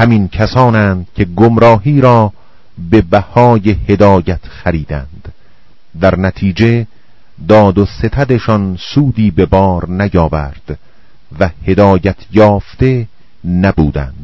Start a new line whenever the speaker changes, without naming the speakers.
همین کسانند که گمراهی را به بهای هدایت خریدند. در نتیجه داد و ستدشان سودی به بار نیاورد و هدایت یافته نبودند.